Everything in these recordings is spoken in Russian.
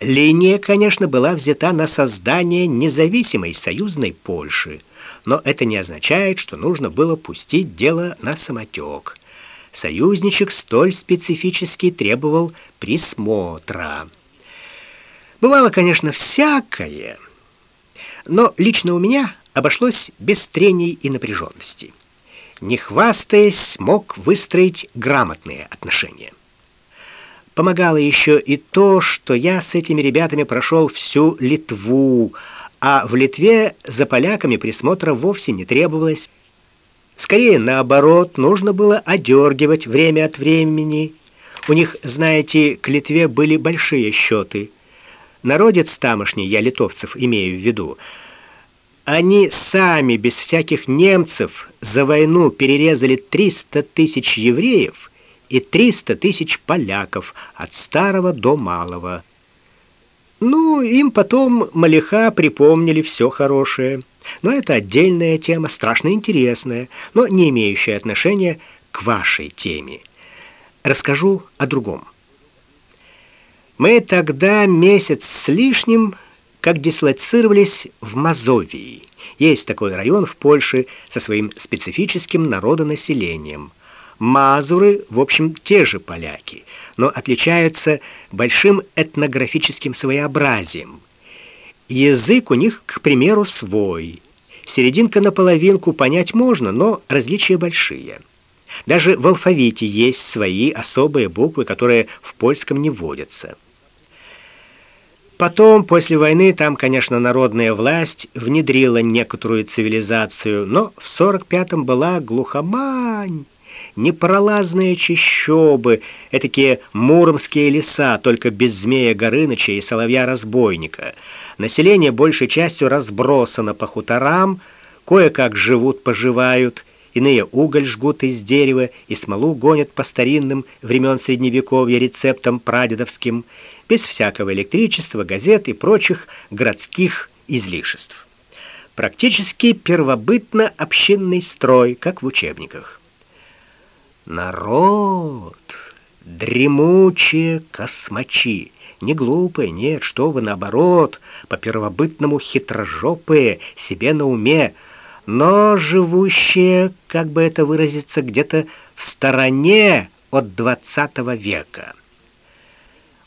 Линия, конечно, была взята на создание независимой союзной Польши, но это не означает, что нужно было пустить дело на самотек. Союзничек столь специфически требовал присмотра. Бывало, конечно, всякое, но лично у меня обошлось без трений и напряженности. Не хвастаясь, смог выстроить грамотные отношения. Помогало еще и то, что я с этими ребятами прошел всю Литву, а в Литве за поляками присмотра вовсе не требовалось. Скорее наоборот, нужно было одергивать время от времени. У них, знаете, к Литве были большие счеты. Народец тамошний, я литовцев имею в виду, они сами без всяких немцев за войну перерезали 300 тысяч евреев и 300 тысяч поляков от старого до малого. Ну, им потом Малиха припомнили все хорошее. Но это отдельная тема, страшно интересная, но не имеющая отношения к вашей теме. Расскажу о другом. Мы тогда месяц с лишним как дислоцировались в Мазовии. Есть такой район в Польше со своим специфическим народонаселением – Мазуры, в общем, те же поляки, но отличаются большим этнографическим своеобразием. Язык у них, к примеру, свой. Серединка на половинку понять можно, но различия большие. Даже в алфавите есть свои особые буквы, которые в польском не водятся. Потом, после войны, там, конечно, народная власть внедрила некоторую цивилизацию, но в 45-м была глухомань непролазные чащобы, этакие муромские леса, только без змея Горыныча и соловья-разбойника. Население большей частью разбросано по хуторам, кое-как живут-поживают, иные уголь жгут из дерева и смолу гонят по старинным времен Средневековья рецептам прадедовским, без всякого электричества, газет и прочих городских излишеств. Практически первобытно-общинный строй, как в учебниках. Народ, дремучие космачи, не глупые, нет, что вы, наоборот, по-первобытному хитрожопые, себе на уме, но живущие, как бы это выразиться, где-то в стороне от двадцатого века.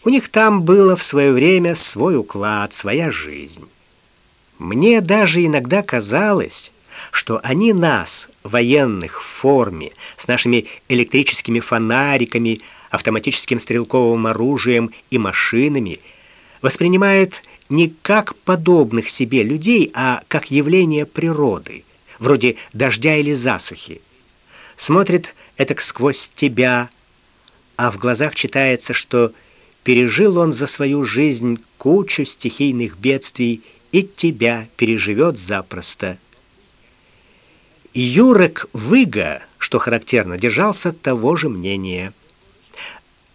У них там было в свое время свой уклад, своя жизнь. Мне даже иногда казалось, что они нас, военных в форме, с нашими электрическими фонариками, автоматическим стрелковым оружием и машинами, воспринимают не как подобных себе людей, а как явление природы, вроде дождя или засухи. Смотрит это сквозь тебя, а в глазах читается, что пережил он за свою жизнь кучу стихийных бедствий и тебя переживет запросто. Юрек Выга, что характерно, держался того же мнения.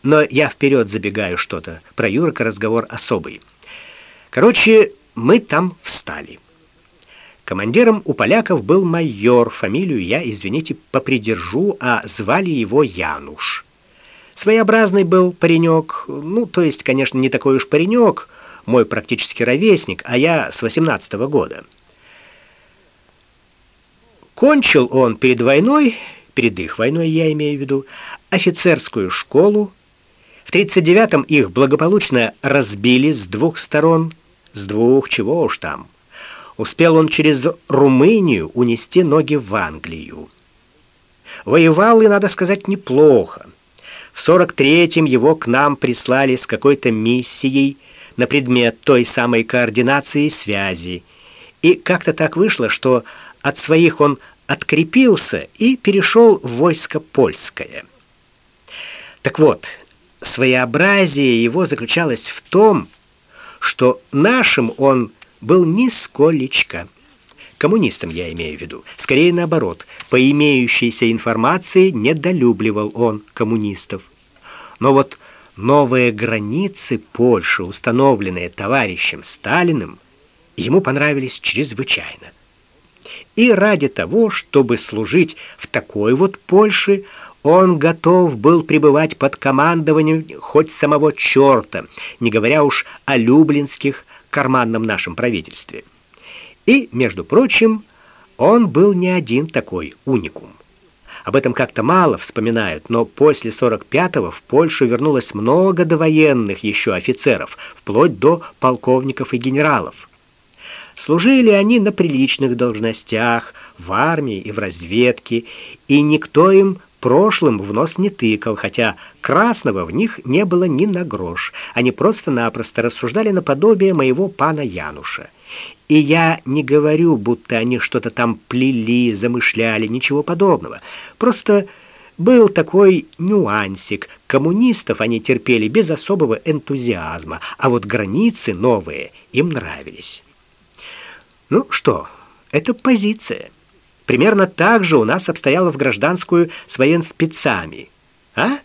Но я вперед забегаю что-то. Про Юрека разговор особый. Короче, мы там встали. Командиром у поляков был майор, фамилию я, извините, попридержу, а звали его Януш. Своеобразный был паренек, ну, то есть, конечно, не такой уж паренек, мой практически ровесник, а я с 18 -го года. Кончил он перед войной, перед их войной я имею в виду, офицерскую школу. В 39-м их благополучно разбили с двух сторон, с двух, чего уж там. Успел он через Румынию унести ноги в Англию. Воевал и, надо сказать, неплохо. В 43-м его к нам прислали с какой-то миссией на предмет той самой координации связи. И как-то так вышло, что от своих он открепился и перешел в войско польское. Так вот, своеобразие его заключалось в том, что нашим он был нисколечко коммунистом я имею в виду. Скорее наоборот, по имеющейся информации недолюбливал он коммунистов. Но вот новые границы Польши, установленные товарищем Сталиным, ему понравились чрезвычайно. И ради того, чтобы служить в такой вот Польше, Он готов был пребывать под командованием хоть самого черта, не говоря уж о люблинских карманном нашем правительстве. И, между прочим, он был не один такой уникум. Об этом как-то мало вспоминают, но после 45-го в Польшу вернулось много довоенных еще офицеров, вплоть до полковников и генералов. Служили они на приличных должностях, в армии и в разведке, и никто им прошлым в нос не тыкал, хотя красного в них не было ни на грош. Они просто-напросто рассуждали наподобие моего пана Януша. И я не говорю, будто они что-то там плели, замышляли, ничего подобного. Просто был такой нюансик. Коммунистов они терпели без особого энтузиазма, а вот границы новые им нравились. Ну что, это позиция. Примерно так же у нас обстояло в гражданскую с военспецами. А?